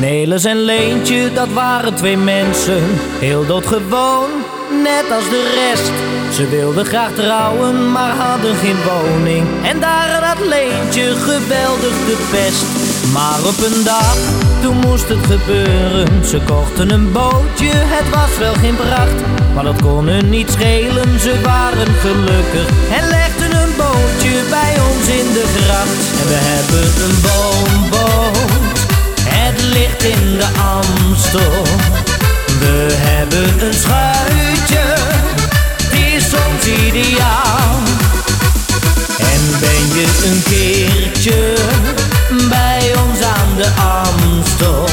Nelis en Leentje, dat waren twee mensen, heel doodgewoon, net als de rest. Ze wilden graag trouwen, maar hadden geen woning. En daar had Leentje geweldig de pest. Maar op een dag, toen moest het gebeuren. Ze kochten een bootje, het was wel geen pracht. Maar dat kon hun niet schelen, ze waren gelukkig. En legden een bootje bij ons in de gracht. En we hebben een ligt in de Amstel. We hebben een schuitje, die is soms ideaal. En ben je een keertje bij ons aan de Amstel?